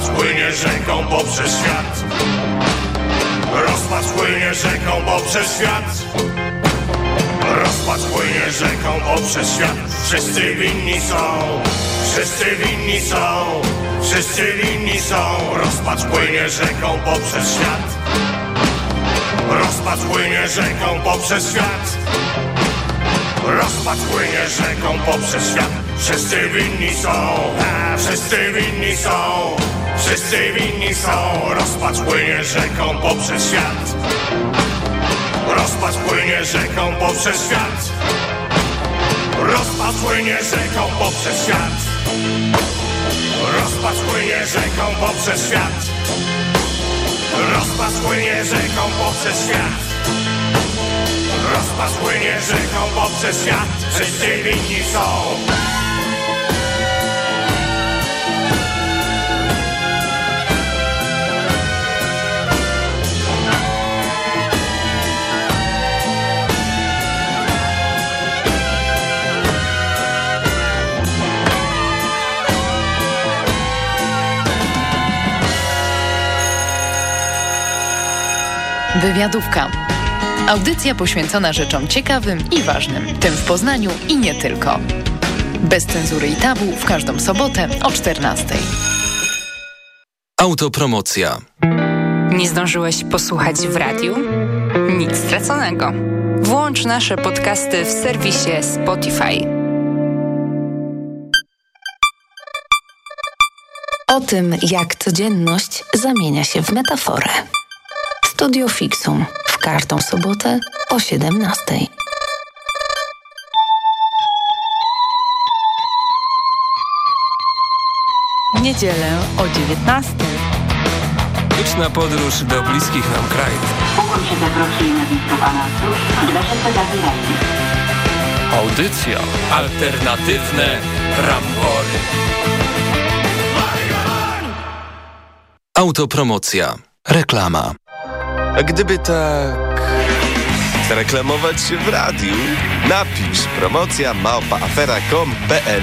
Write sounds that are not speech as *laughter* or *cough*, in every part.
Rozpacz płynie rzeką poprzez świat. Rozpacz płynie rzeką poprzez świat. Rozpacz płynie rzeką poprzez świat. Wszyscy winni są Wszyscy winni są Wszyscy winni są. Rozpacz płynie rzeką poprzez świat. Rozpacz płynie rzeką poprzez świat. Rozpacz płynie rzeką poprzez świat. Wszyscy winni są Wszyscy winni są Wszyscy winni są. Rozpacz płynie rzeką poprzez świat. Rozpacz płynie rzeką poprzez świat. Rozpacz płynie rzeką poprzez świat. Rozpacz płynie rzeką poprzez świat. Rozpacz płynie rzeką poprzez świat. Rozpacz płynie rzeką poprzez świat. Wszyscy winni są Wywiadówka. Audycja poświęcona rzeczom ciekawym i ważnym, tym w Poznaniu i nie tylko. Bez cenzury i tabu w każdą sobotę o 14. Autopromocja. Nie zdążyłeś posłuchać w radiu? Nic straconego. Włącz nasze podcasty w serwisie Spotify. O tym, jak codzienność zamienia się w metaforę. Studio Fixum w każdą sobotę o 17. Niedzielę o 19. Liczna podróż do bliskich nam krajów. Pokój się zakroczy na się zabierajcie. Audycja. Alternatywne rambory. Autopromocja. Reklama. A gdyby tak reklamować się w radiu, napisz promocja małpaafera.com.pl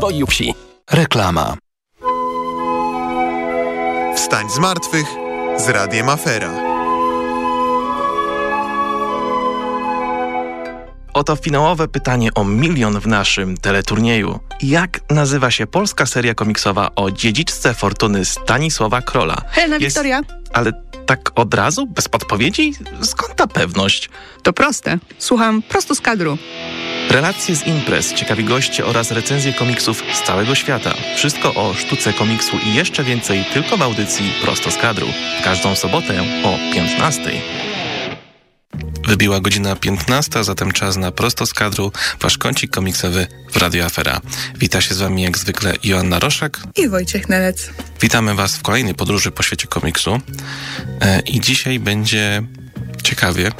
Wsi. Reklama. Wstań z martwych z Radiem Afera. Oto finałowe pytanie o milion w naszym teleturnieju. Jak nazywa się polska seria komiksowa o dziedziczce fortuny Stanisława Krola? Helena Jest- Wiktoria. Ale tak od razu? Bez podpowiedzi? Skąd ta pewność? To proste. Słucham prosto z kadru. Relacje z imprez, ciekawi goście oraz recenzje komiksów z całego świata. Wszystko o sztuce komiksu i jeszcze więcej tylko w audycji Prosto z kadru. Każdą sobotę o 15. Wybiła godzina 15, zatem czas na Prosto z kadru, wasz kącik komiksowy w Radio Afera. Wita się z wami jak zwykle Joanna Roszak. I Wojciech Nelec. Witamy was w kolejnej podróży po świecie komiksu. E, I dzisiaj będzie ciekawie.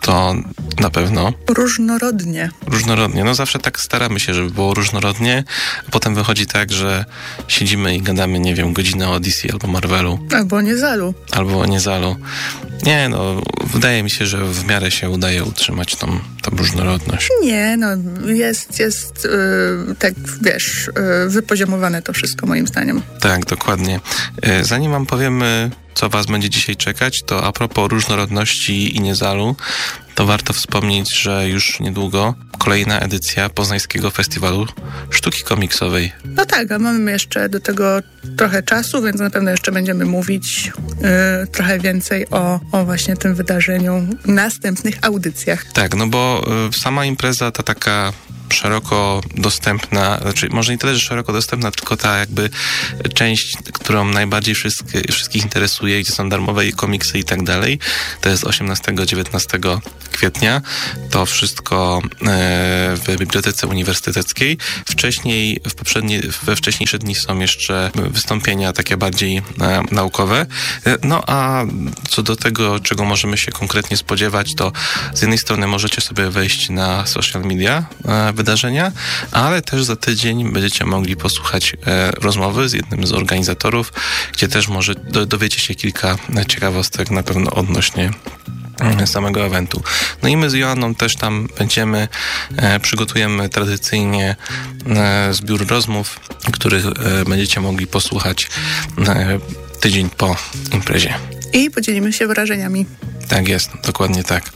To na pewno. Różnorodnie. Różnorodnie. No zawsze tak staramy się, żeby było różnorodnie. A potem wychodzi tak, że siedzimy i gadamy, nie wiem, godzinę o DC albo Marvelu. Albo nie zalu. Albo o Niezalu. Nie, no, wydaje mi się, że w miarę się udaje utrzymać tą, tą różnorodność. Nie, no jest, jest yy, tak, wiesz, yy, wypoziomowane to wszystko moim zdaniem. Tak, dokładnie. E, Zanim wam powiemy, co was będzie dzisiaj czekać, to a propos różnorodności i Niezalu, to warto wspomnieć, że już niedługo kolejna edycja Poznańskiego Festiwalu Sztuki Komiksowej. No tak, a mamy jeszcze do tego trochę czasu, więc na pewno jeszcze będziemy mówić yy, trochę więcej o, o właśnie tym wydarzeniu w następnych audycjach. Tak, no bo y, sama impreza ta taka szeroko dostępna, znaczy może nie tyle, że szeroko dostępna, tylko ta jakby część, którą najbardziej wszystkie, wszystkich interesuje, gdzie są darmowe komiksy i tak dalej. To jest 18-19 kwietnia. To wszystko e, w Bibliotece Uniwersyteckiej. Wcześniej, w poprzednie, we wcześniejsze dni są jeszcze wystąpienia takie bardziej e, naukowe. E, no a co do tego, czego możemy się konkretnie spodziewać, to z jednej strony możecie sobie wejść na social media wydarzenia, ale też za tydzień będziecie mogli posłuchać rozmowy z jednym z organizatorów, gdzie też może dowiecie się kilka ciekawostek na pewno odnośnie mm, samego eventu. No i my z Joanną też tam będziemy, e, przygotujemy tradycyjnie e, zbiór rozmów, których e, będziecie mogli posłuchać e, tydzień po imprezie. I podzielimy się wrażeniami. Tak jest, dokładnie tak.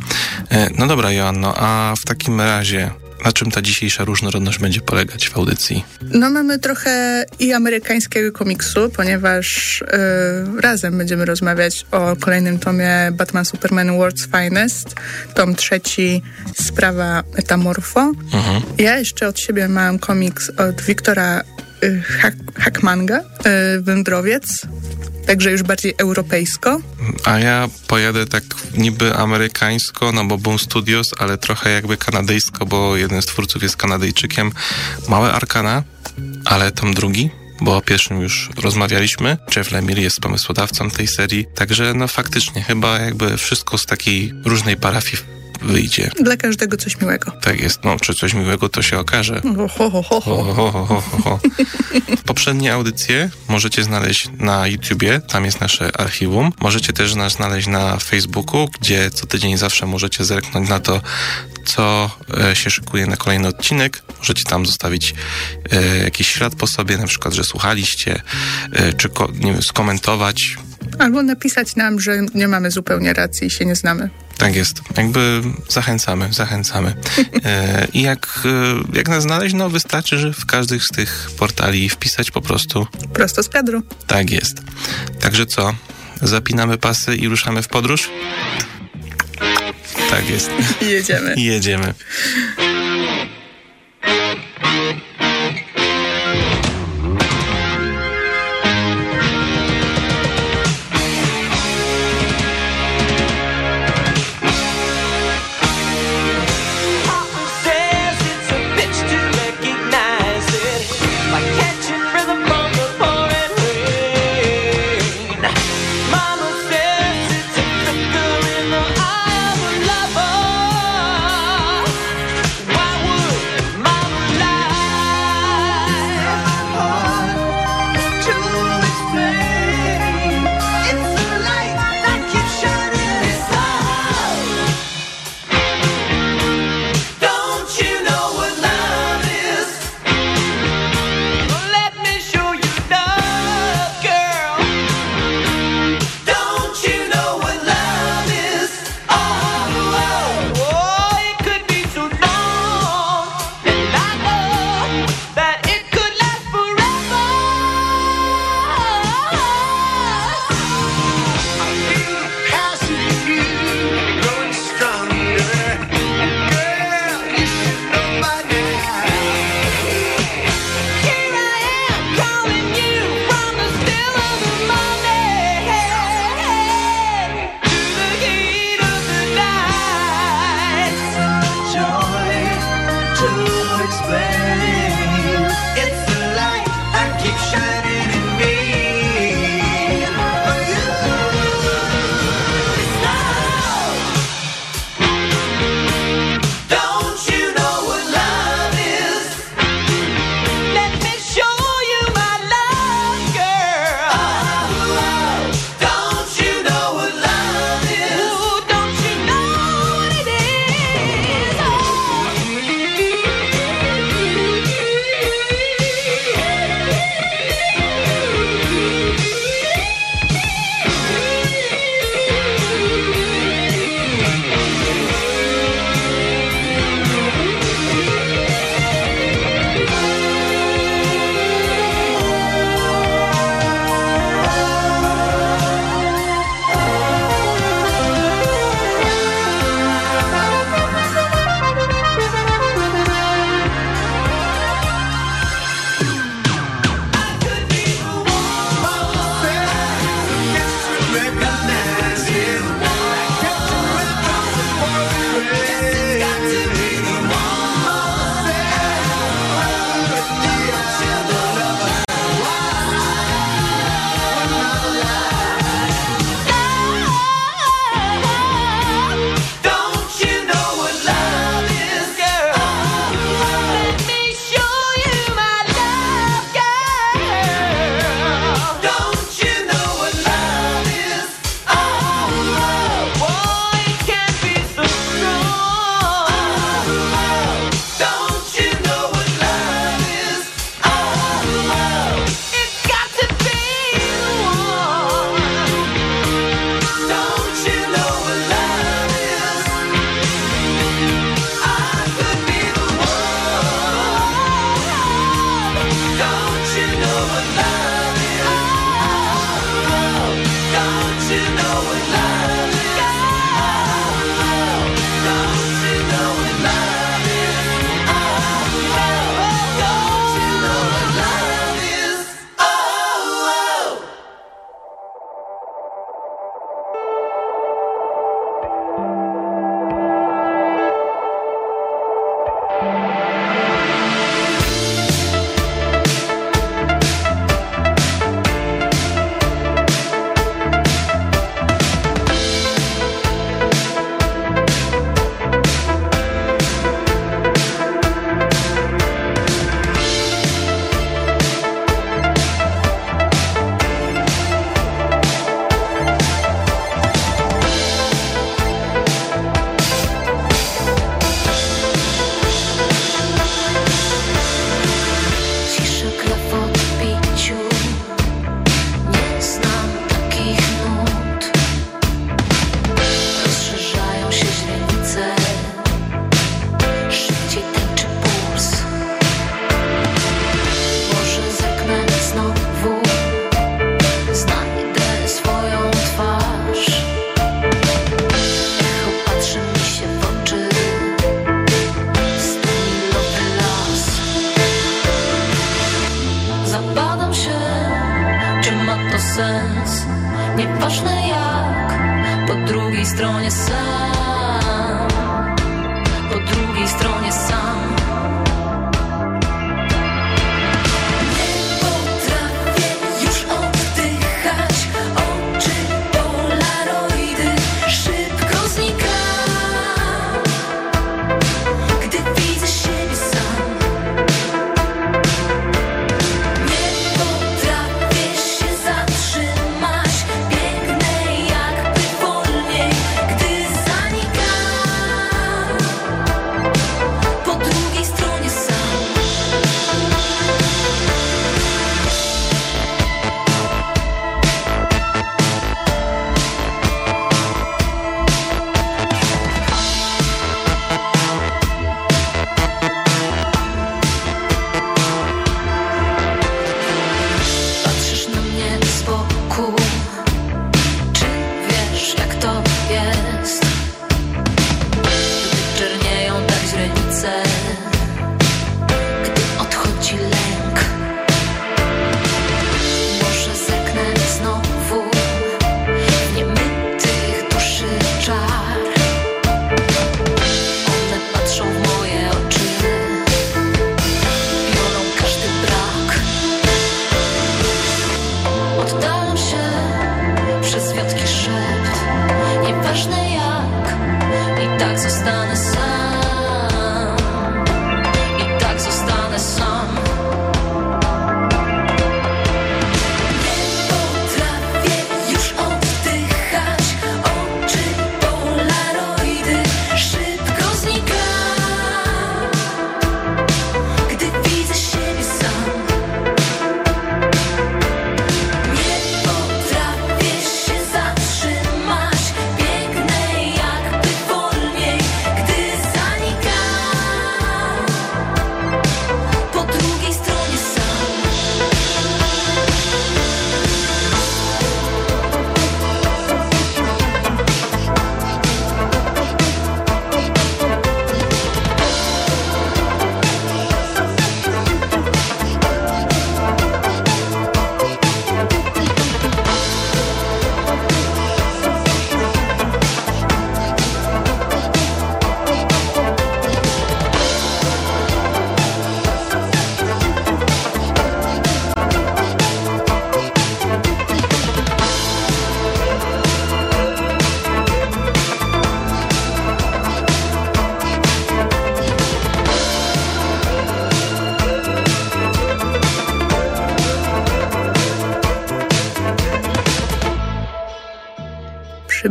E, no dobra, Joanno, a w takim razie na czym ta dzisiejsza różnorodność będzie polegać w audycji? No mamy trochę i amerykańskiego komiksu, ponieważ yy, razem będziemy rozmawiać o kolejnym tomie Batman Superman World's Finest, tom trzeci, sprawa Metamorfo. Mhm. Ja jeszcze od siebie mam komiks od Wiktora y, Hackmanga, y, Wędrowiec, także już bardziej europejsko. A ja pojadę tak niby amerykańsko, no bo Boom Studios, ale trochę jakby kanadyjsko, bo jeden z twórców jest Kanadyjczykiem. Małe Arkana, ale tam drugi, bo o pierwszym już rozmawialiśmy. Jeff Lemire jest pomysłodawcą tej serii, także no faktycznie chyba jakby wszystko z takiej różnej parafii wyjdzie. Dla każdego coś miłego. Tak jest, no czy coś miłego to się okaże. Ho, ho, ho, ho. *laughs* Poprzednie audycje możecie znaleźć na YouTubie, tam jest nasze archiwum. Możecie też nas znaleźć na Facebooku, gdzie co tydzień zawsze możecie zerknąć na to, co e, się szykuje na kolejny odcinek. Możecie tam zostawić e, jakiś ślad po sobie, na przykład, że słuchaliście, e, czy wiem, skomentować. Albo napisać nam, że nie mamy zupełnie racji i się nie znamy. Tak jest. Jakby zachęcamy, zachęcamy. I jak, jak nas znaleźć? No wystarczy, że w każdych z tych portali wpisać po prostu... Prosto z kadru. Tak jest. Także co? Zapinamy pasy i ruszamy w podróż? Tak jest. Jedziemy. Jedziemy.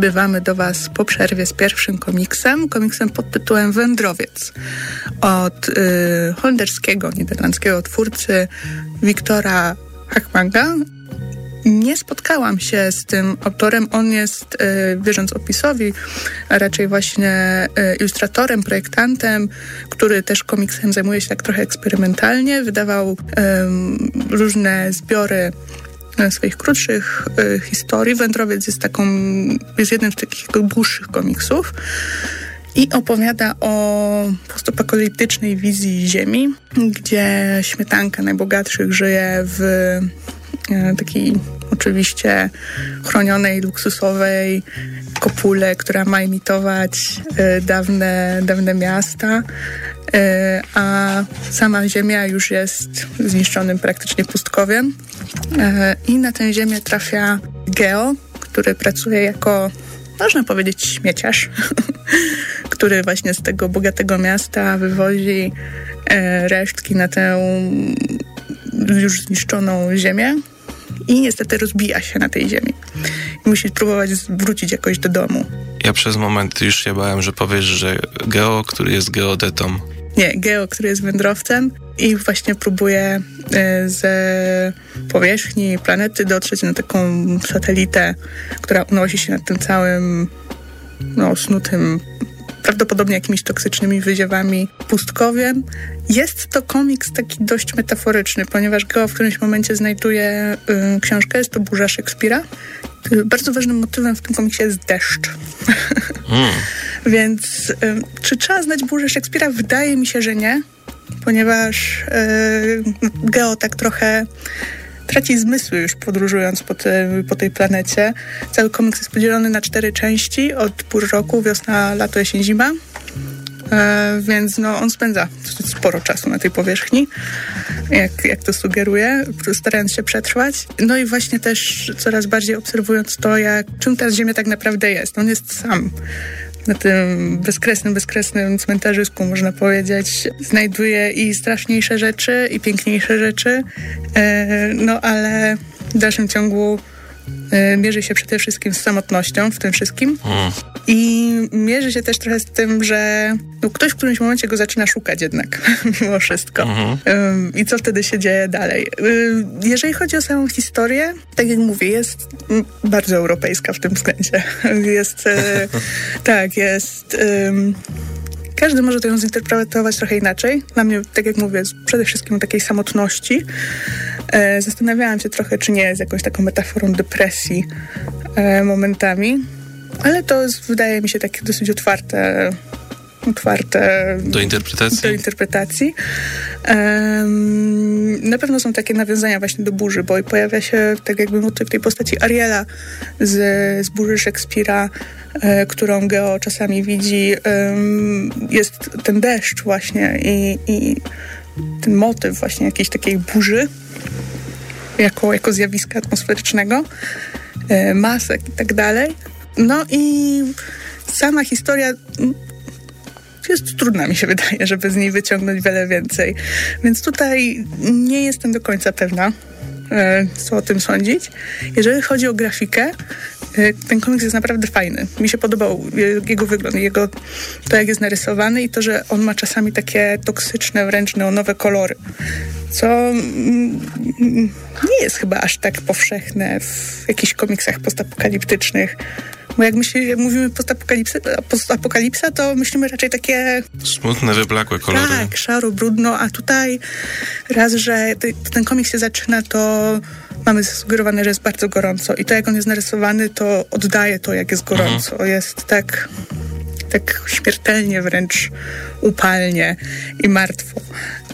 Przybywamy do Was po przerwie z pierwszym komiksem, komiksem pod tytułem Wędrowiec od y, holenderskiego, niderlandzkiego twórcy Wiktora Hackmanga. nie spotkałam się z tym autorem. On jest, wierząc opisowi, raczej właśnie ilustratorem, projektantem, który też komiksem zajmuje się tak trochę eksperymentalnie. Wydawał różne zbiory swoich krótszych y, historii. Wędrowiec jest taką, jest jednym z takich dłuższych komiksów i opowiada o postapokaliptycznej wizji Ziemi, gdzie śmietanka najbogatszych żyje w y, takiej oczywiście chronionej, luksusowej kopule, która ma imitować y, dawne, dawne miasta, y, a sama Ziemia już jest zniszczonym praktycznie pustkowiem. E, I na tę ziemię trafia Geo, który pracuje jako, można powiedzieć, śmieciarz, *laughs* który właśnie z tego bogatego miasta wywozi e, resztki na tę już zniszczoną ziemię i niestety rozbija się na tej ziemi. I musi próbować wrócić jakoś do domu. Ja przez moment już się bałem, że powiesz, że Geo, który jest geodetą. Nie, Geo, który jest wędrowcem i właśnie próbuje e, ze powierzchni planety dotrzeć na taką satelitę, która unosi się nad tym całym no, snutym prawdopodobnie jakimiś toksycznymi wyziewami pustkowiem. Jest to komiks taki dość metaforyczny, ponieważ Geo w którymś momencie znajduje y, książkę, jest to Burza Szekspira. Y, bardzo ważnym motywem w tym komiksie jest deszcz. Hmm. *laughs* Więc y, czy trzeba znać Burzę Szekspira? Wydaje mi się, że nie ponieważ e, Geo tak trochę traci zmysły już podróżując po, te, po tej planecie. Cały komiks jest podzielony na cztery części od pór roku, wiosna, lato, jesień, zima. E, więc no, on spędza sporo czasu na tej powierzchni, jak, jak to sugeruje, starając się przetrwać. No i właśnie też coraz bardziej obserwując to, jak, czym ta Ziemia tak naprawdę jest. On jest sam na tym bezkresnym, bezkresnym cmentarzysku, można powiedzieć, znajduje i straszniejsze rzeczy, i piękniejsze rzeczy, e, no ale w dalszym ciągu mierzy się przede wszystkim z samotnością w tym wszystkim. Mm. I mierzy się też trochę z tym, że no, ktoś w którymś momencie go zaczyna szukać jednak, *laughs* mimo wszystko. Mm -hmm. I co wtedy się dzieje dalej? Jeżeli chodzi o samą historię, tak jak mówię, jest bardzo europejska w tym względzie. *laughs* Jest, e, *laughs* tak, jest... Um, każdy może to ją zinterpretować trochę inaczej. Dla mnie, tak jak mówię, przede wszystkim takiej samotności. E, zastanawiałam się trochę, czy nie jest jakąś taką metaforą depresji e, momentami ale to jest, wydaje mi się takie dosyć otwarte otwarte do interpretacji. Do interpretacji. Um, na pewno są takie nawiązania właśnie do burzy, bo pojawia się tak jakby motyw tej postaci Ariela z, z burzy Szekspira, e, którą Geo czasami widzi. Um, jest ten deszcz właśnie i, i ten motyw właśnie jakiejś takiej burzy jako, jako zjawiska atmosferycznego, e, masek i tak dalej. No i sama historia jest trudna, mi się wydaje, żeby z niej wyciągnąć wiele więcej. Więc tutaj nie jestem do końca pewna, e, co o tym sądzić. Jeżeli chodzi o grafikę, ten komiks jest naprawdę fajny. Mi się podobał jego wygląd, jego, to jak jest narysowany i to, że on ma czasami takie toksyczne, wręcz neonowe kolory, co mm, nie jest chyba aż tak powszechne w jakichś komiksach postapokaliptycznych. Bo jak, myśli, jak mówimy postapokalipsa, postapokalipsa, to myślimy raczej takie... Smutne, wyblakłe kolory. Tak, szaro, brudno, a tutaj raz, że ten komiks się zaczyna, to mamy zasugerowane, że jest bardzo gorąco i to, jak on jest narysowany, to oddaje to, jak jest gorąco. Mhm. Jest tak tak śmiertelnie wręcz upalnie i martwo.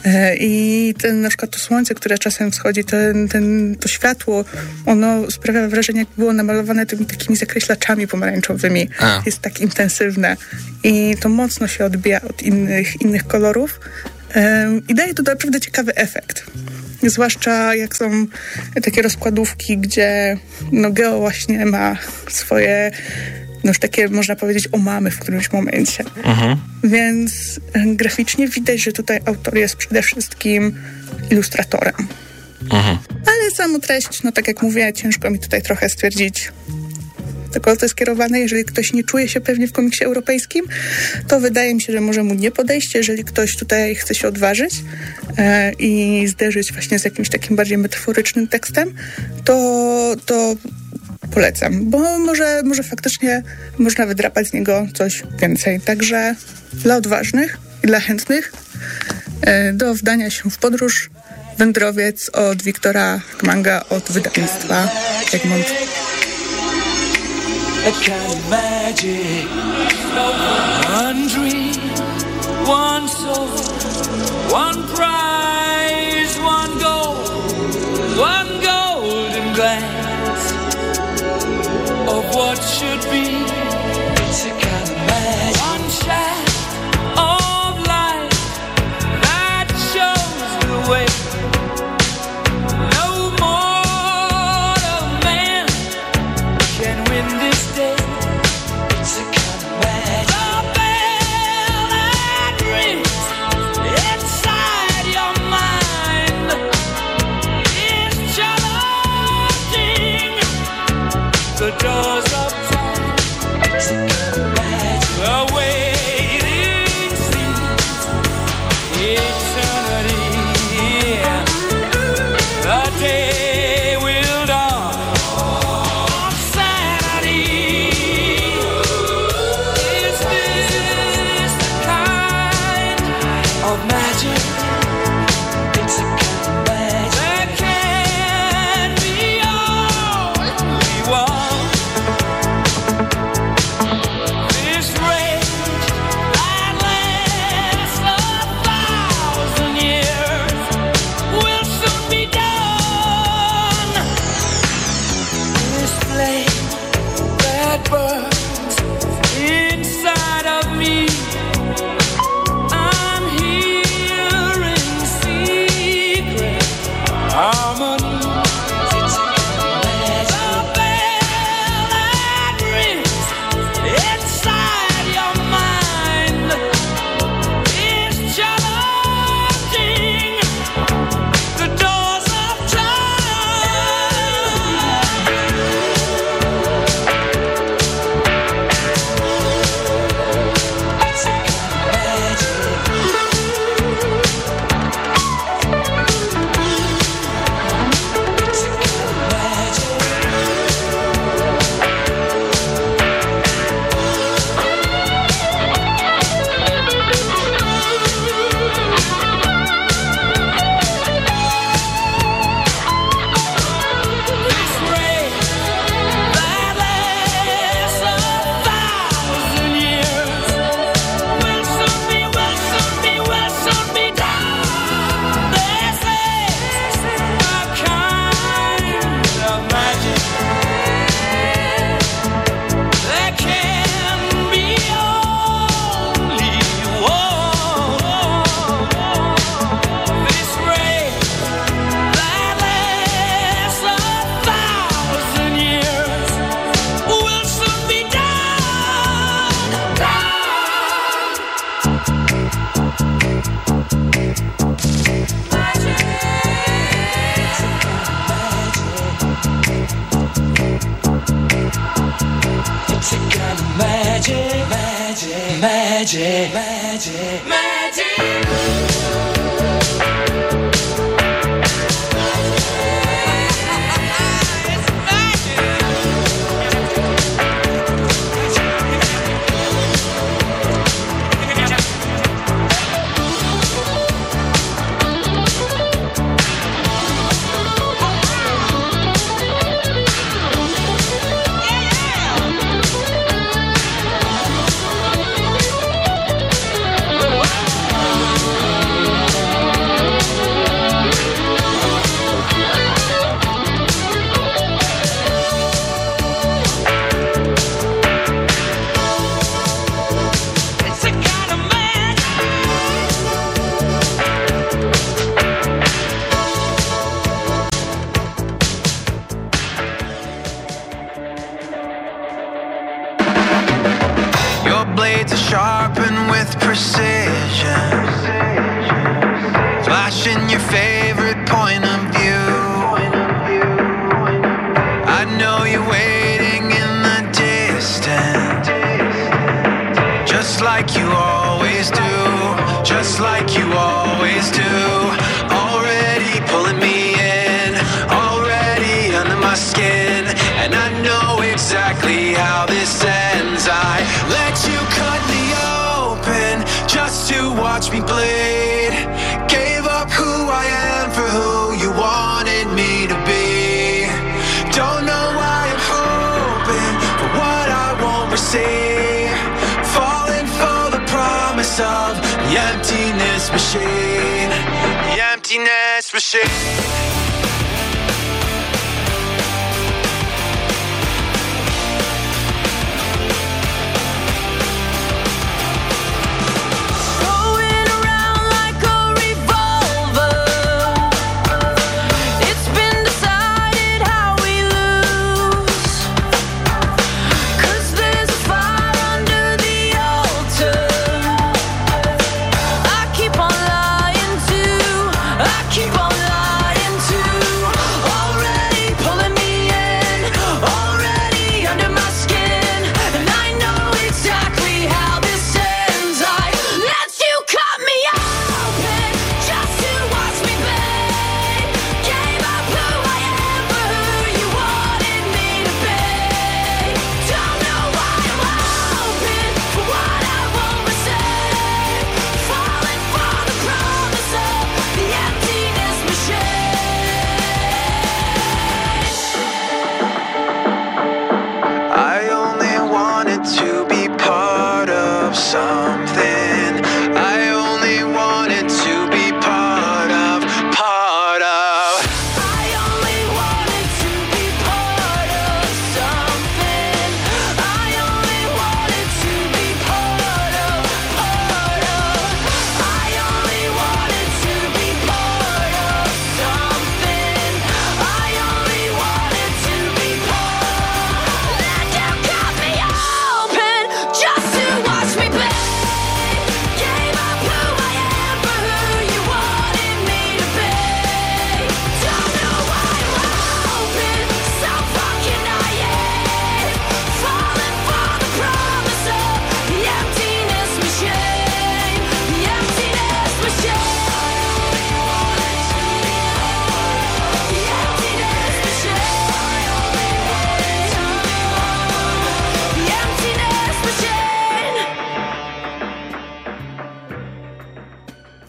E, I ten, na przykład to słońce, które czasem wschodzi, ten, ten, to światło, ono sprawia wrażenie, jakby było namalowane tymi takimi zakreślaczami pomarańczowymi. A. Jest tak intensywne. I to mocno się odbija od innych, innych kolorów. I daje to naprawdę ciekawy efekt. Zwłaszcza jak są takie rozkładówki, gdzie no, Geo właśnie ma swoje no już takie, można powiedzieć, omamy w którymś momencie. Mhm. Więc graficznie widać, że tutaj autor jest przede wszystkim ilustratorem. Mhm. Ale samą treść, no tak jak mówię, ciężko mi tutaj trochę stwierdzić, tylko to jest skierowane, jeżeli ktoś nie czuje się pewnie w komiksie europejskim, to wydaje mi się, że może mu nie podejść, jeżeli ktoś tutaj chce się odważyć. e, i zderzyć właśnie z jakimś takim bardziej metaforycznym tekstem, to, to polecam, bo może, może faktycznie można wydrapać z niego coś więcej. Także dla odważnych i dla chętnych e, do wdania się w podróż Wędrowiec od Wiktora Kmanga od wydawnictwa Egmont. A kind of magic. One dream, one soul, one prize, one goal, one golden glance speak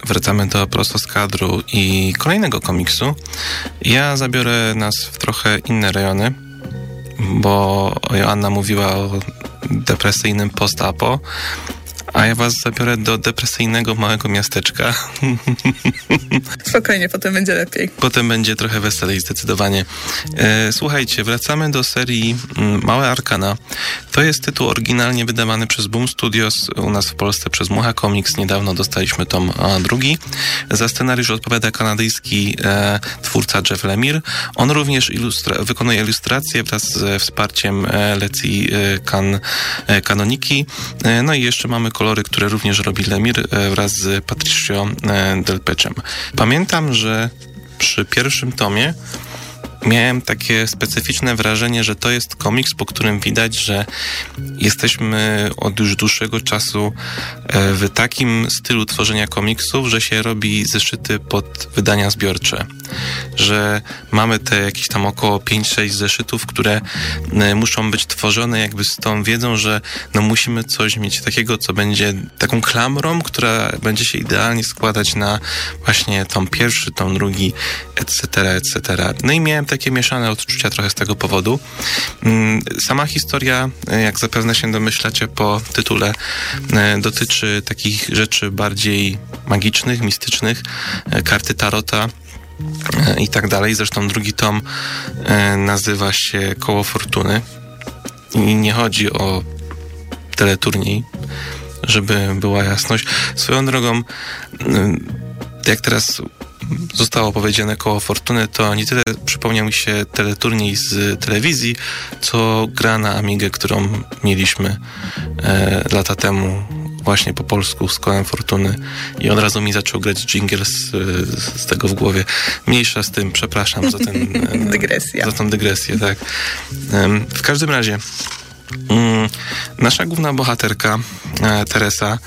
wracamy do prosto z kadru i kolejnego komiksu. Ja zabiorę nas w trochę inne rejony, bo Joanna mówiła o depresyjnym post-apo, a ja was zabiorę do depresyjnego małego miasteczka. *laughs* Spokojnie, potem będzie lepiej. Potem będzie trochę weselej, zdecydowanie. E, słuchajcie, wracamy do serii mm, Małe Arkana. To jest tytuł oryginalnie wydawany przez Boom Studios, u nas w Polsce przez Mucha Comics. Niedawno dostaliśmy tom drugi. Za scenariusz odpowiada kanadyjski e, twórca Jeff Lemire. On również ilustra wykonuje ilustracje wraz ze wsparciem e, Leci e, kan e, Kanoniki. E, no i jeszcze mamy kolory, które również robi Lemir e, wraz z Patricio Delpecem. Pamiętam, że przy pierwszym tomie miałem takie specyficzne wrażenie, że to jest komiks, po którym widać, że jesteśmy od już dłuższego czasu e, w takim stylu tworzenia komiksów, że się robi zeszyty pod wydania zbiorcze. Że mamy te jakieś tam około 5-6 zeszytów, które e, muszą być tworzone jakby z tą wiedzą, że no musimy coś mieć takiego, co będzie taką klamrą, która będzie się idealnie składać na właśnie tom pierwszy, tom drugi, etc., etc. No i miałem takie mieszane odczucia trochę z tego powodu. Mm, sama historia, e, jak zapewne się domyślacie po tytule, e, dotyczy takich rzeczy bardziej magicznych, mistycznych, e, karty tarota i tak dalej. Zresztą drugi tom nazywa się Koło Fortuny i nie chodzi o teleturniej, żeby była jasność. Swoją drogą, jak teraz zostało powiedziane koło Fortuny, to nie tyle przypomniał mi się teleturniej z telewizji, co gra na Amigę, którą mieliśmy e, lata temu właśnie po polsku z kołem Fortuny i od razu mi zaczął grać jingle z, z tego w głowie. Mniejsza z tym, przepraszam za ten... *laughs* Dygresja. Za tą dygresję, tak. W każdym razie mm, nasza główna bohaterka, e, Teresa,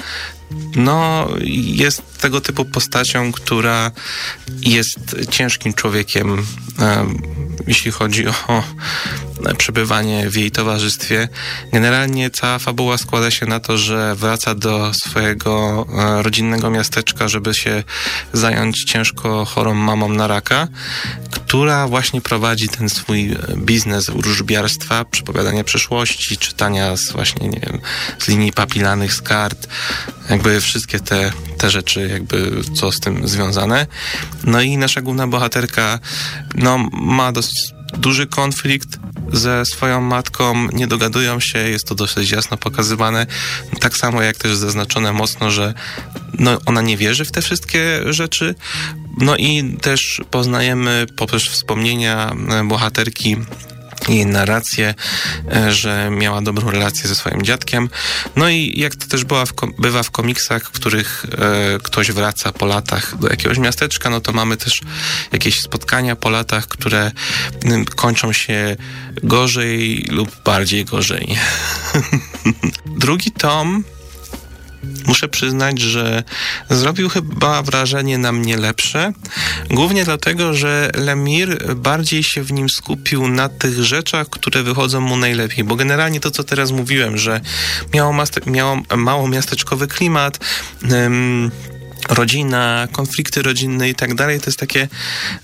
no, jest tego typu postacią, która jest ciężkim człowiekiem, jeśli chodzi o przebywanie w jej towarzystwie. Generalnie cała fabuła składa się na to, że wraca do swojego e, rodzinnego miasteczka, żeby się zająć ciężko chorą mamą na raka, która właśnie prowadzi ten swój biznes wróżbiarstwa, przepowiadania przyszłości, czytania z właśnie, nie wiem, z linii papilanych, z kart, jakby wszystkie te, te rzeczy, jakby co z tym związane. No i nasza główna bohaterka, no, ma dosyć duży konflikt ze swoją matką, nie dogadują się, jest to dosyć jasno pokazywane. Tak samo jak też zaznaczone mocno, że no, ona nie wierzy w te wszystkie rzeczy. No i też poznajemy poprzez wspomnienia bohaterki jej narrację, e, że miała dobrą relację ze swoim dziadkiem. No i jak to też bywa w, bywa w komiksach, w których e, ktoś wraca po latach do jakiegoś miasteczka, no to mamy też jakieś spotkania po latach, które m, kończą się gorzej lub bardziej gorzej. *laughs* Drugi tom Muszę przyznać, że zrobił chyba wrażenie na mnie lepsze. Głównie dlatego, że Lemir bardziej się w nim skupił na tych rzeczach, które wychodzą mu najlepiej. Bo generalnie to, co teraz mówiłem, że miało, miało mało miasteczkowy klimat, ym, rodzina, konflikty rodzinne i tak dalej, to jest takie,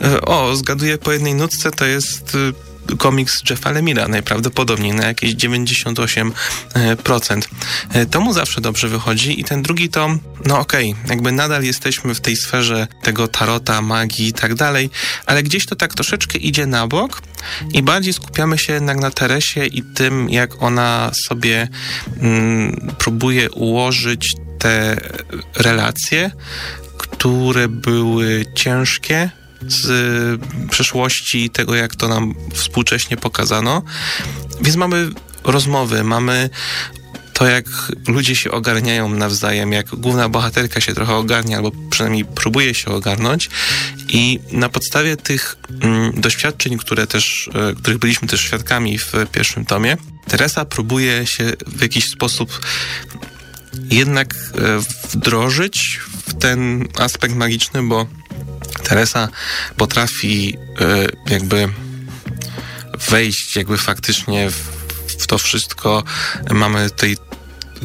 e, o, zgaduję po jednej nutce, to jest y, komiks Jeffa Lemira najprawdopodobniej na jakieś 98%. E, to mu zawsze dobrze wychodzi i ten drugi tom, no okej, okay, jakby nadal jesteśmy w tej sferze tego tarota, magii i tak dalej, ale gdzieś to tak troszeczkę idzie na bok i bardziej skupiamy się jednak na Teresie i tym, jak ona sobie mm, próbuje ułożyć te relacje, które były ciężkie, z przeszłości tego, jak to nam współcześnie pokazano. Więc mamy rozmowy, mamy to, jak ludzie się ogarniają nawzajem, jak główna bohaterka się trochę ogarnia, albo przynajmniej próbuje się ogarnąć. I na podstawie tych mm, doświadczeń, które też, e, których byliśmy też świadkami w pierwszym tomie, Teresa próbuje się w jakiś sposób jednak e, wdrożyć w ten aspekt magiczny, bo Teresa potrafi e, jakby wejść jakby faktycznie w to wszystko. Mamy tej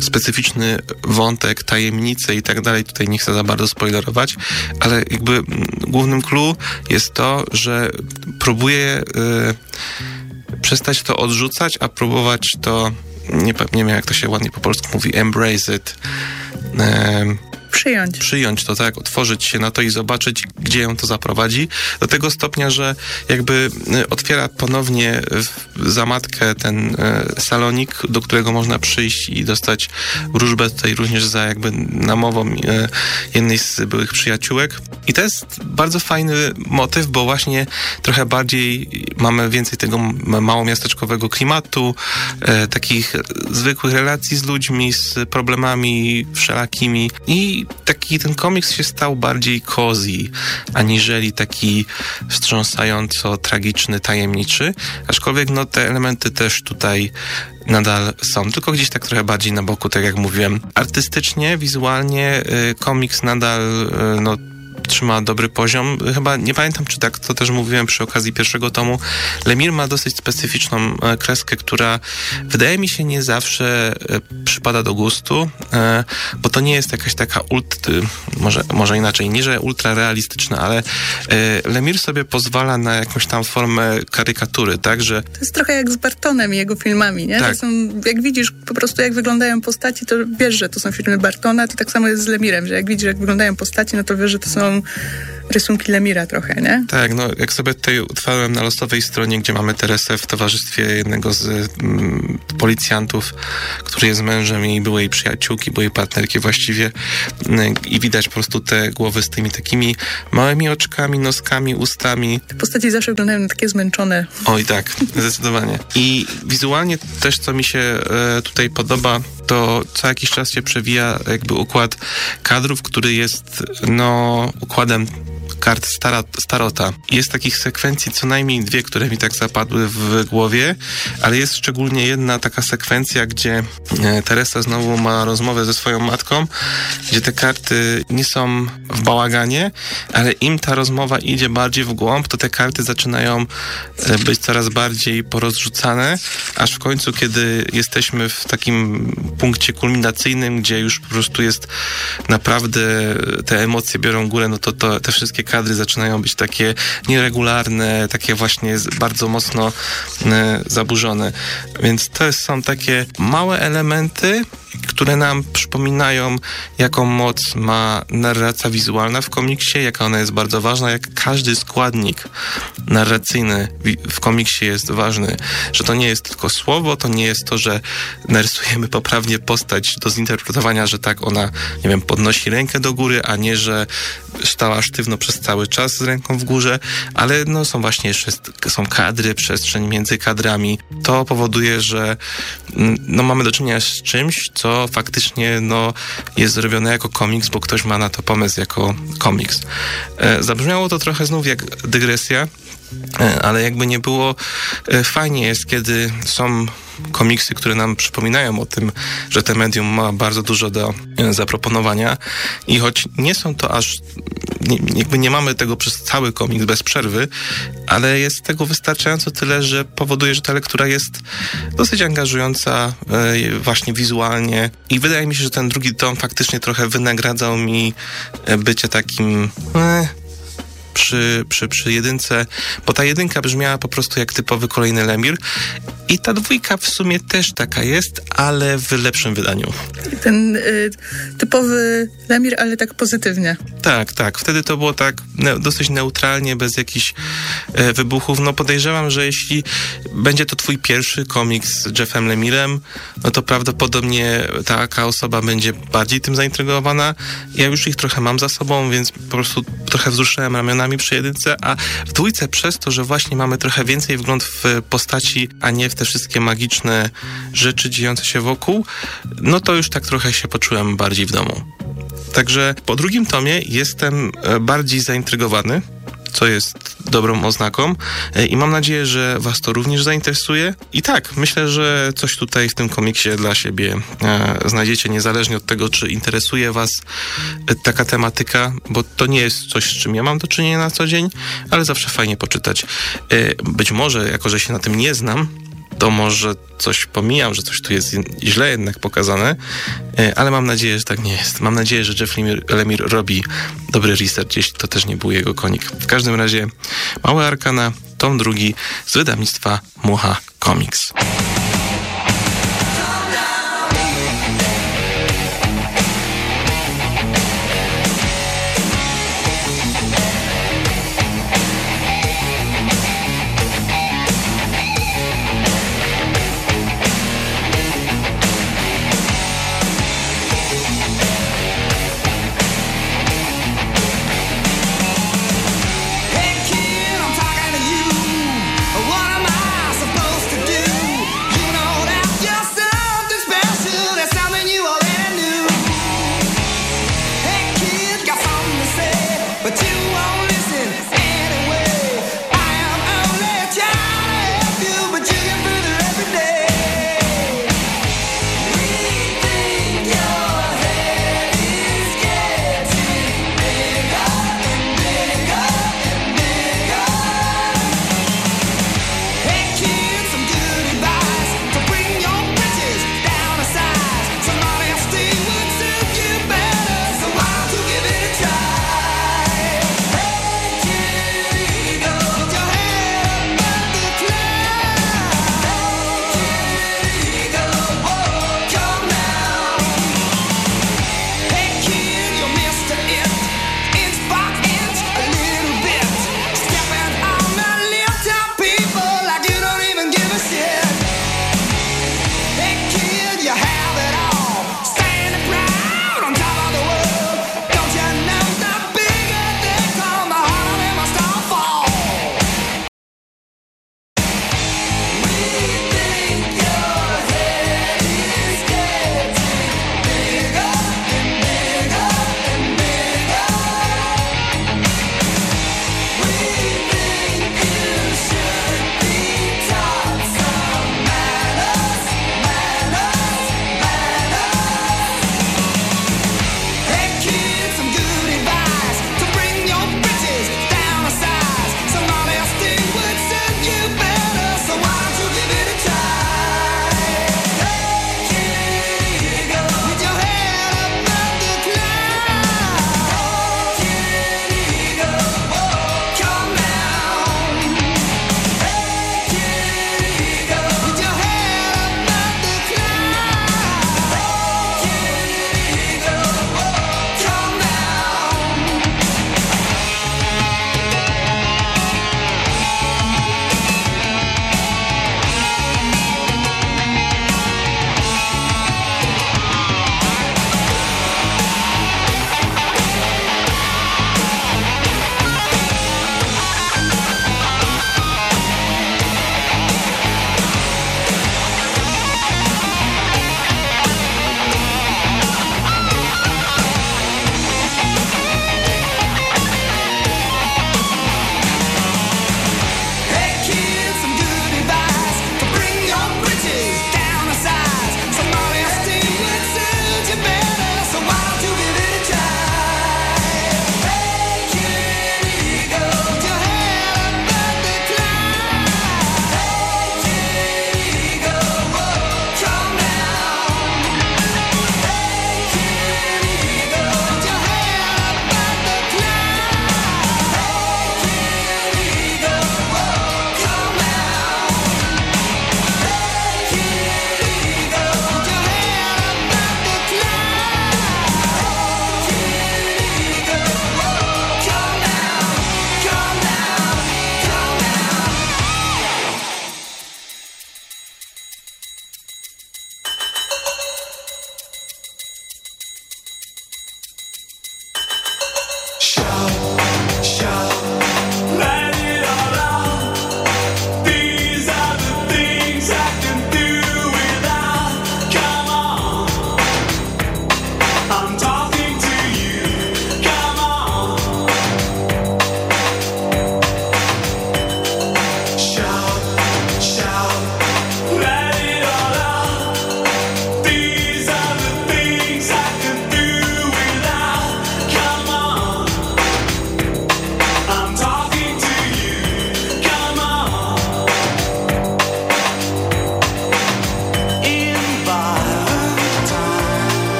specyficzny wątek, tajemnice i tak dalej. Tutaj nie chcę za bardzo spoilerować, ale jakby głównym clue jest to, że próbuje y, przestać to odrzucać, a próbować to, nie, nie wiem jak to się ładnie po polsku mówi, embrace it. Y, Przyjąć. Przyjąć to, tak, otworzyć się na to i zobaczyć, gdzie ją to zaprowadzi. Do tego stopnia, że jakby y, otwiera ponownie za matkę ten y, salonik, do którego można przyjść i dostać wróżbę tutaj również za jakby namową y, jednej z byłych przyjaciółek. I to jest bardzo fajny motyw, bo właśnie trochę bardziej mamy więcej tego małomiasteczkowego klimatu, takich zwykłych relacji z ludźmi, z problemami wszelakimi i taki ten komiks się stał bardziej cozy, aniżeli taki wstrząsająco tragiczny, tajemniczy, aczkolwiek no te elementy też tutaj nadal są, tylko gdzieś tak trochę bardziej na boku, tak jak mówiłem. Artystycznie, wizualnie y, komiks nadal y, no, trzyma dobry poziom. Chyba nie pamiętam, czy tak to też mówiłem przy okazji pierwszego tomu. Lemir ma dosyć specyficzną e, kreskę, która wydaje mi się nie zawsze e, przypada do gustu, e, bo to nie jest jakaś taka ult, może, może inaczej, nie że ultra realistyczna, ale Lemir sobie pozwala na jakąś tam formę karykatury, tak, że... To jest trochę jak z Bartonem i jego filmami, nie? Tak. Są, jak widzisz po prostu jak wyglądają postaci, to wiesz, że to są filmy Bartona, to tak samo jest z Lemirem, że jak widzisz jak wyglądają postaci, no to wiesz, że to są rysunki Lemira trochę, nie? Tak, no jak sobie tutaj utwarłem na losowej stronie, gdzie mamy Teresę w towarzystwie jednego z mm, policjantów, który jest mężem jej byłej przyjaciółki, byłej partnerki właściwie mm, i widać po prostu te głowy z tymi takimi małymi oczkami, noskami, ustami. Te postaci zawsze wyglądają na takie zmęczone. Oj tak, zdecydowanie. I wizualnie też, co mi się e, tutaj podoba, to co jakiś czas się przewija jakby układ kadrów, który jest no układem kart Starota. Jest takich sekwencji co najmniej dwie, które mi tak zapadły w głowie, ale jest szczególnie jedna taka sekwencja, gdzie e, Teresa znowu ma rozmowę ze swoją matką, gdzie te karty nie są w bałaganie, ale im ta rozmowa idzie bardziej w głąb, to te karty zaczynają e, być coraz bardziej porozrzucane, aż w końcu, kiedy jesteśmy w takim punkcie kulminacyjnym, gdzie już po prostu jest naprawdę te emocje biorą górę, no to, to te wszystkie kadry zaczynają być takie nieregularne, takie właśnie bardzo mocno e, zaburzone. Więc to są takie małe elementy, które nam przypominają, jaką moc ma narracja wizualna w komiksie, jaka ona jest bardzo ważna, jak każdy składnik narracyjny w komiksie jest ważny, że to nie jest tylko słowo, to nie jest to, że narysujemy poprawnie postać do zinterpretowania, że tak ona, nie wiem, podnosi rękę do góry, a nie, że stała sztywno przez cały czas z ręką w górze, ale no są właśnie jeszcze są kadry, przestrzeń między kadrami. To powoduje, że mm, no mamy do czynienia z czymś, co faktycznie no, jest zrobione jako komiks, bo ktoś ma na to pomysł jako komiks. E, zabrzmiało to trochę znów jak dygresja, ale jakby nie było, e, fajnie jest, kiedy są komiksy, które nam przypominają o tym, że te medium ma bardzo dużo do e, zaproponowania i choć nie są to aż, jakby nie mamy tego przez cały komiks bez przerwy, ale jest tego wystarczająco tyle, że powoduje, że ta lektura jest dosyć angażująca e, właśnie wizualnie i wydaje mi się, że ten drugi tom faktycznie trochę wynagradzał mi e, bycie takim przy, przy, przy jedynce, bo ta jedynka brzmiała po prostu jak typowy kolejny Lemir i ta dwójka w sumie też taka jest, ale w lepszym wydaniu. Ten y, typowy Lemir, ale tak pozytywnie. Tak, tak. Wtedy to było tak ne dosyć neutralnie, bez jakichś e, wybuchów. No podejrzewam, że jeśli będzie to twój pierwszy komiks z Jeffem Lemirem, no to prawdopodobnie taka osoba będzie bardziej tym zaintrygowana. Ja już ich trochę mam za sobą, więc po prostu trochę wzruszyłem ramionami przy jedynce, a w dwójce przez to, że właśnie mamy trochę więcej wgląd w postaci, a nie w te wszystkie magiczne rzeczy dziejące się wokół, no to już tak trochę się poczułem bardziej w domu. Także po drugim tomie jestem e, bardziej zaintrygowany co jest dobrą oznaką e, i mam nadzieję, że Was to również zainteresuje. I tak, myślę, że coś tutaj w tym komiksie dla siebie e, znajdziecie, niezależnie od tego, czy interesuje Was e, taka tematyka, bo to nie jest coś, z czym ja mam do czynienia na co dzień, ale zawsze fajnie poczytać. Być może, jako że się na tym nie znam, to może coś pomijam, że coś tu jest źle jednak pokazane, e, ale mam nadzieję, że tak nie jest. Mam nadzieję, że Jeff Lemire, robi dobry research, jeśli to też nie był jego konik. W każdym razie Małe Arkana, tom drugi z wydawnictwa Mucha Comics.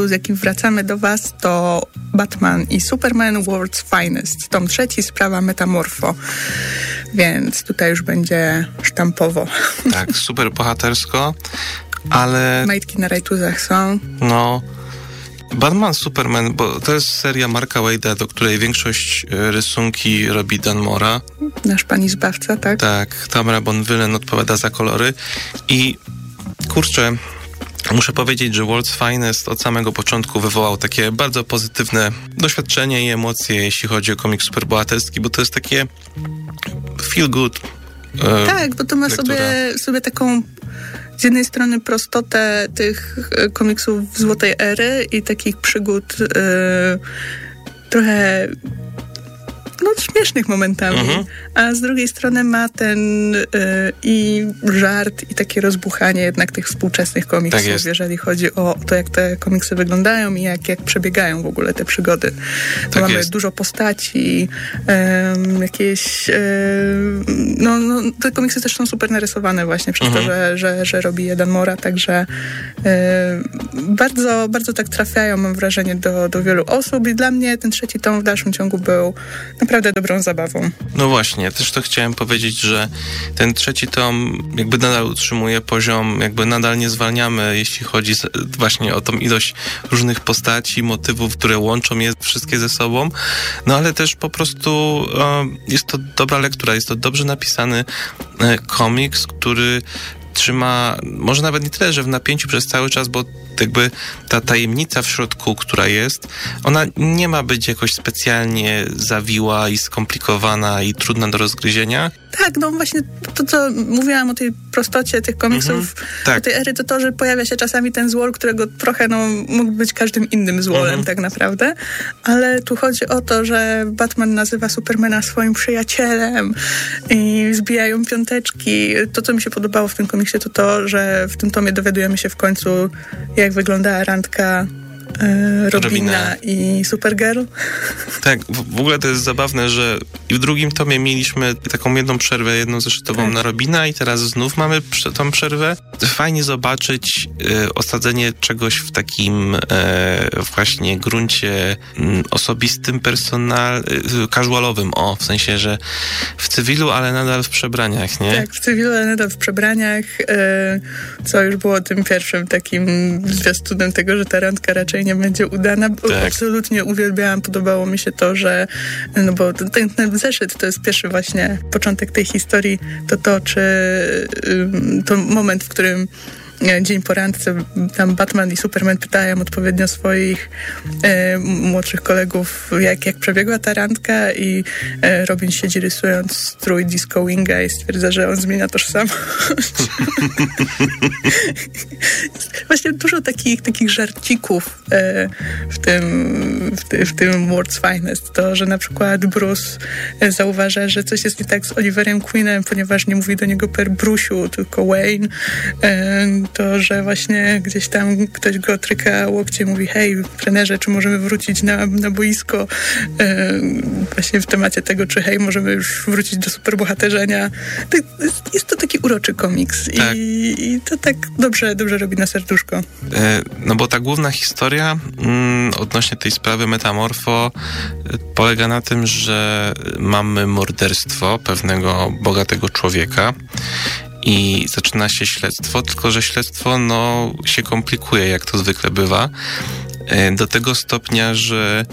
Tytuł, z jakim wracamy do Was, to Batman i Superman World's Finest. Tom trzeci, sprawa Metamorfo. Więc tutaj już będzie sztampowo. *laughs* Tak, super bohatersko, ale... Majtki na rajtuzach są. No... Batman Superman, bo to jest seria Marka Wade'a, do której większość e, rysunki robi Dan Mora. Nasz pani zbawca, tak? Tak, Tamara Bonvillain odpowiada za kolory i kurczę, Muszę powiedzieć, że World's Finest od samego początku wywołał takie bardzo pozytywne doświadczenie i emocje, jeśli chodzi o komik superbohaterski, bo to jest takie feel good. E, tak, bo to ma sobie, sobie taką z jednej strony prostotę tych e, komiksów złotej ery i takich przygód e, trochę no, śmiesznych momentami, mhm. a z drugiej strony ma ten y, i żart, i takie rozbuchanie jednak tych współczesnych komiksów, tak jeżeli chodzi o to, jak te komiksy wyglądają i jak, jak przebiegają w ogóle te przygody. Tak mamy jest. dużo postaci, y, jakieś... Y, no, no, te komiksy też są super narysowane właśnie przez mhm. to, że, że, że robi jeden Mora, także bardzo, bardzo tak trafiają, mam wrażenie, do, do wielu osób i dla mnie ten trzeci tom w dalszym ciągu był naprawdę dobrą zabawą. No właśnie, też to chciałem powiedzieć, że ten trzeci tom jakby nadal utrzymuje poziom, jakby nadal nie zwalniamy, jeśli chodzi właśnie o tą ilość różnych postaci, motywów, które łączą je wszystkie ze sobą, no ale też po prostu e, jest to dobra lektura, jest to dobrze napisany e, komiks, który trzyma, może nawet nie tyle, że w napięciu przez cały czas, bo jakby ta tajemnica w środku, która jest, ona nie ma być jakoś specjalnie zawiła i skomplikowana i trudna do rozgryzienia. Tak, no właśnie to, co mówiłam o tej prostocie tych komiksów mhm, tak. tej ery, to to, że pojawia się czasami ten złol, którego trochę no, mógł być każdym innym złolem mhm. tak naprawdę, ale tu chodzi o to, że Batman nazywa Supermana swoim przyjacielem i zbijają piąteczki. To, co mi się podobało w tym komiksie, to to, że w tym tomie dowiadujemy się w końcu, jak wygląda randka e, Robina, Robina, i Supergirl. *laughs* Tak, w, w, ogóle to jest zabawne, że i w drugim tomie mieliśmy taką jedną przerwę, jedną zeszytową tak. na Robina i teraz znów mamy tą przerwę. Fajnie zobaczyć e, osadzenie czegoś w takim e, właśnie gruncie m, osobistym, personal, casualowym, o, w sensie, że w cywilu, ale nadal w przebraniach, nie? Tak, w cywilu, ale nadal w przebraniach, co już było tym pierwszym takim zwiastunem tego, że ta randka raczej raczej nie będzie udana. Tak. Absolutnie uwielbiałam, podobało mi się to, że no bo ten, ten zeszyt to jest pierwszy właśnie początek tej historii, to to, czy to moment, w którym dzień po randce tam Batman i Superman pytają odpowiednio swoich e, młodszych kolegów, jak, jak przebiegła ta randka i e, Robin siedzi rysując strój Disco Winga i stwierdza, że on zmienia tożsamość. *laughs* Właśnie dużo takich, takich żarcików e, w, tym, w, ty, w tym World's Finest. To, że na przykład Bruce e, zauważa, że coś jest nie tak z Oliverem Queenem, ponieważ nie mówi do niego per Brusiu, tylko Wayne e, to, że właśnie gdzieś tam ktoś go tryka łokcie, mówi hej, trenerze, czy możemy wrócić na, na boisko? E, właśnie w temacie tego, czy hej, możemy już wrócić do superbohaterzenia. To jest, to taki uroczy komiks tak. i, i, to tak dobrze, dobrze robi na serduszko. E, no bo ta główna historia mm, odnośnie tej sprawy Metamorfo e, polega na tym, że mamy morderstwo pewnego bogatego człowieka i zaczyna się śledztwo, tylko że śledztwo no, się komplikuje, jak to zwykle bywa, e, do tego stopnia, że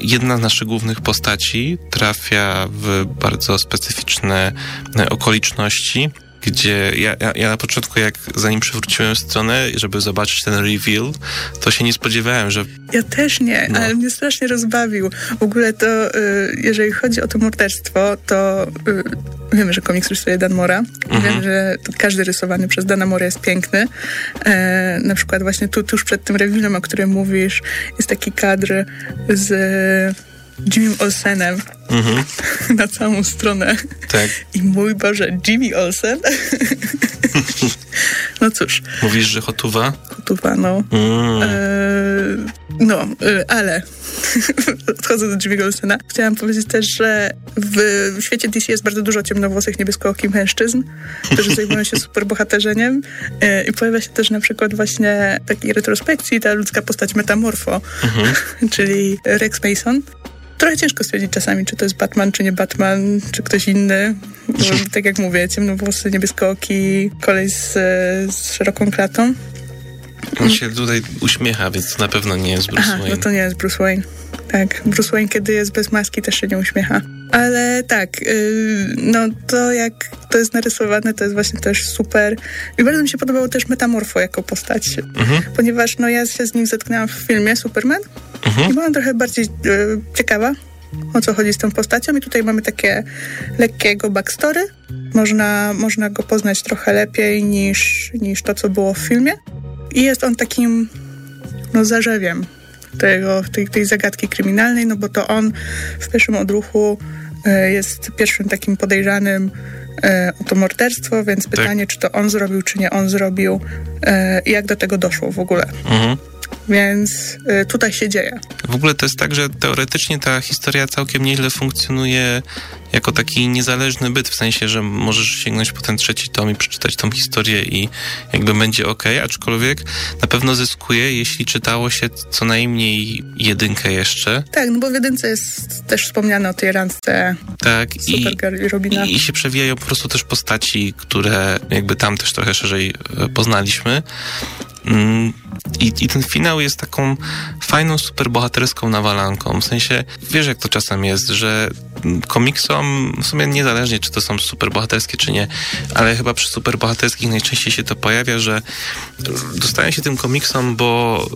jedna z naszych głównych postaci trafia w bardzo specyficzne e, okoliczności, gdzie ja, ja, ja, na początku, jak zanim przywróciłem stronę, żeby zobaczyć ten reveal, to się nie spodziewałem, że... Ja też nie, no. ale mnie strasznie rozbawił. W ogóle to, y, jeżeli chodzi o to morderstwo, to y, wiemy, że komiks rysuje Dan Mora. Mhm. Wiem, że każdy rysowany przez Dana Mora jest piękny. E, na przykład właśnie tu, tuż przed tym revealem, o którym mówisz, jest taki kadr z Jimmy Olsenem Mhm. *laughs* na całą stronę. Tak. I mój Boże, Jimmy Olsen. *laughs* no cóż, Mówisz, że hotuwa? tupa, no. Mm. E, no, e, ale *laughs* odchodzę do Jimmy'ego Olsena. Chciałam powiedzieć też, że w świecie DC jest bardzo dużo ciemnowłosych, niebieskookim mężczyzn, którzy zajmują się superbohaterzeniem e, i pojawia się też na przykład właśnie w takiej retrospekcji ta ludzka postać Metamorfo, czyli Rex Mason. Trochę ciężko stwierdzić czasami, czy to jest Batman, czy nie Batman, czy ktoś inny. Bo, *laughs* tak jak mówię, ciemnowłosy, niebieskooki, kolej z, z szeroką klatą. On się tutaj uśmiecha, więc to na pewno nie jest Bruce Aha, Wayne. no to nie jest Bruce Wayne. Tak, Bruce Wayne, kiedy jest bez maski, też się nie uśmiecha. Ale tak, yy, no to jak to jest narysowane, to jest właśnie też super. I bardzo mi się podobało też Metamorfo jako postać, Mhm. ponieważ no ja się z nim zetknęłam w filmie Superman Mhm. i byłam trochę bardziej yy, ciekawa, o co chodzi z tą postacią. I tutaj mamy takie lekkiego backstory. Można, można go poznać trochę lepiej niż, niż to, co było w filmie. I jest on takim no, zarzewiem tego, tej, tej zagadki kryminalnej, no bo to on w pierwszym odruchu e, jest pierwszym takim podejrzanym e, o to morderstwo, więc pytanie, czy to on zrobił, czy nie on zrobił e, i jak do tego doszło w ogóle. Mhm. Więc e, tutaj się dzieje. W ogóle to jest tak, że teoretycznie ta historia całkiem nieźle funkcjonuje jako taki niezależny byt, w sensie, że możesz sięgnąć po ten trzeci tom i przeczytać tą historię i jakby będzie ok, aczkolwiek na pewno zyskuje, jeśli czytało się co najmniej jedynkę jeszcze. Tak, no bo w jedynce jest też wspomniane o tej randce Tak, i, Supergirl i Robina. i, i się przewijają po prostu też postaci, które jakby tam też trochę szerzej e, poznaliśmy. Mm, I, I ten finał jest taką fajną, superbohaterską nawalanką. W sensie, wiesz jak to czasem jest, że komiksom, w sumie niezależnie czy to są superbohaterskie czy nie, ale chyba przy superbohaterskich najczęściej się to pojawia, że dostają się tym komiksom, bo,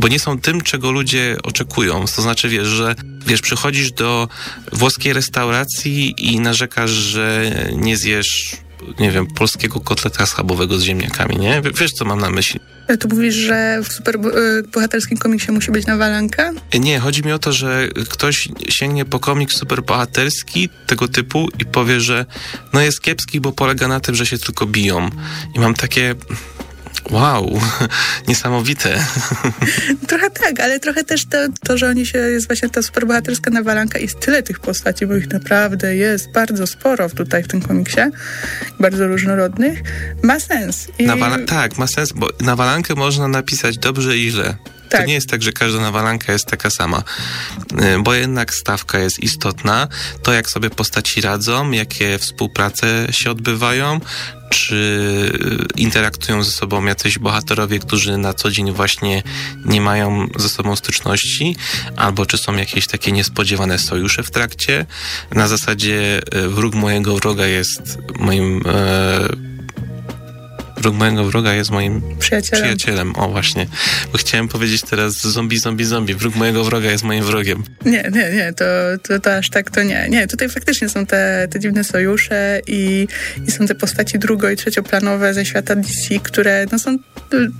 bo nie są tym, czego ludzie oczekują. To znaczy, wiesz, że wiesz, przychodzisz do włoskiej restauracji i narzekasz, że nie zjesz nie wiem, polskiego kotleta schabowego z ziemniakami, nie? Wiesz, co mam na myśli? E, Tu mówisz, że w superbohaterskim komiksie musi być nawalanka? Nie, chodzi mi o to, że ktoś sięgnie po komiks superbohaterski tego typu i powie, że no jest kiepski, bo polega na tym, że się tylko biją. I mam takie... Wow, *laughs* niesamowite. Trochę tak, ale trochę też to, to, że oni się, jest właśnie ta superbohaterska nawalanka i jest tyle tych postaci, bo ich naprawdę jest bardzo sporo tutaj w tym komiksie, bardzo różnorodnych, ma sens. I Nawala- tak, ma sens, bo nawalankę można napisać dobrze i źle. Tak. To nie jest tak, że każda nawalanka jest taka sama, Y, bo jednak stawka jest istotna. To, jak sobie postaci radzą, jakie współprace się odbywają, czy interaktują ze sobą jacyś bohaterowie, którzy na co dzień właśnie nie mają ze sobą styczności, albo czy są jakieś takie niespodziewane sojusze w trakcie. Na zasadzie y, wróg mojego wroga jest moim e, Wróg mojego wroga jest moim Przyjacielem. przyjacielem. O, właśnie. Bo chciałem powiedzieć teraz zombie, zombie, zombie. Wróg mojego wroga jest moim wrogiem. Nie, nie, nie, to, to, to aż tak to nie. Nie, tutaj faktycznie są te, te dziwne sojusze i, i są te postaci drugo- i trzecioplanowe ze świata DC, które no, są y,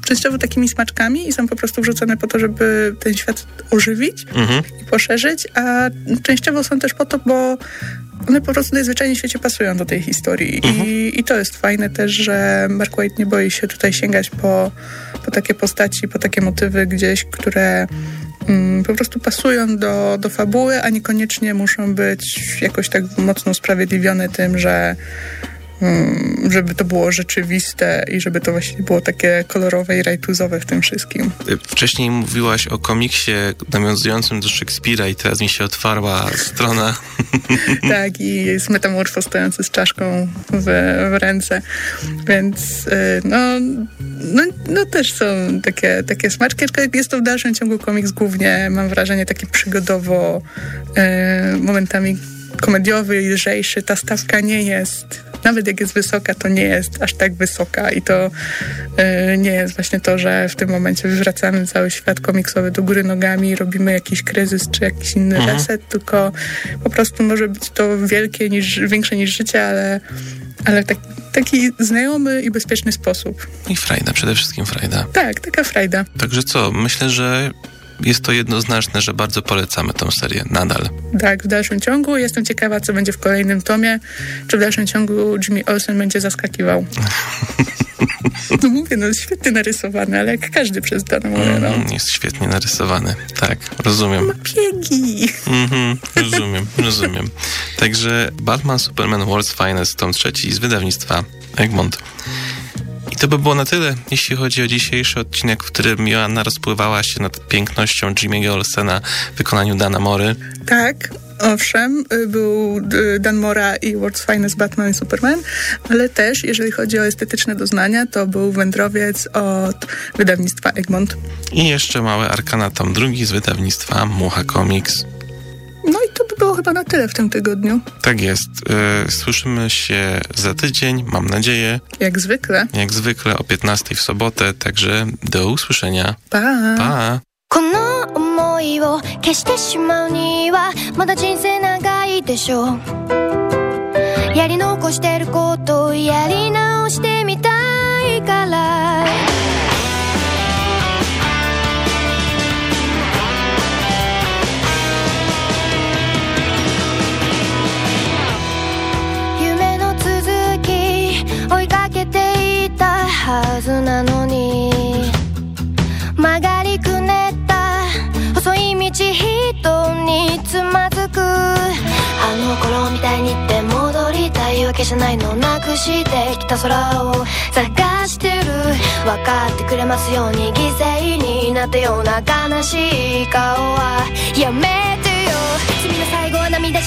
częściowo takimi smaczkami i są po prostu wrzucone po to, żeby ten świat ożywić Mhm. i poszerzyć, a częściowo są też po to, bo one po prostu najzwyczajniej w świecie pasują do tej historii. I, I to jest fajne też, że Mark White nie boi się tutaj sięgać po, po takie postaci, po takie motywy gdzieś, które mm, po prostu pasują do, do fabuły, a niekoniecznie muszą być jakoś tak mocno usprawiedliwione tym, że żeby to było rzeczywiste i żeby to właśnie było takie kolorowe i rajtuzowe w tym wszystkim. Y, Wcześniej mówiłaś o komiksie nawiązującym do Szekspira i teraz mi się otwarła strona. *laughs* Tak, i jest metamorfo stojący z czaszką w, w ręce. Więc y, no, no, no też są takie, takie smaczki, aczkolwiek jest to w dalszym ciągu komiks głównie, mam wrażenie, taki przygodowo, y, momentami komediowy lżejszy. Ta stawka nie jest, nawet jak jest wysoka, to nie jest aż tak wysoka i to y, nie jest właśnie to, że w tym momencie wywracamy cały świat komiksowy do góry nogami, robimy jakiś kryzys czy jakiś inny Mhm. reset, tylko po prostu może być to wielkie, niż, większe niż życie, ale, ale tak, taki znajomy i bezpieczny sposób. I frajda, przede wszystkim frajda. Tak, taka frajda. Także co, myślę, że jest to jednoznaczne, że bardzo polecamy tą serię nadal. Tak, w dalszym ciągu. Jestem ciekawa, co będzie w kolejnym tomie. Czy w dalszym ciągu Jimmy Olsen będzie zaskakiwał. *laughs* No mówię, no świetnie narysowany, ale jak każdy przez Dana Moreno. Mm, jest świetnie narysowany. Tak, rozumiem. Ma piegi. Mhm, *laughs* rozumiem, rozumiem. Także Batman Superman World's Finest, tom trzeci z wydawnictwa Egmont. To by było na tyle, jeśli chodzi o dzisiejszy odcinek, w którym Joanna rozpływała się nad pięknością Jimmy'ego Olsena w wykonaniu Dana Mory. Tak, owszem, y, był y, Dan Mora i World's Finest Batman i Superman, ale też, jeżeli chodzi o estetyczne doznania, to był wędrowiec od wydawnictwa Egmont. I jeszcze małe Arkana tom drugi z wydawnictwa Mucha Comics. No i to by było chyba na tyle w tym tygodniu. Tak jest. Y, Słyszymy się za tydzień, mam nadzieję. Jak zwykle. Jak zwykle o 15 w sobotę, także do usłyszenia. Pa! Pa! この思いを消してしまうにはまだ人生長いでしょうやり残してることをやり直してみたい はずなのに。曲がりくねった。細い道人につまずく。あの頃みたいにって戻りたいわけじゃないの。なくしてきた空を探してる。分かってくれますように犠牲になったような悲しい顔は。やめてよ。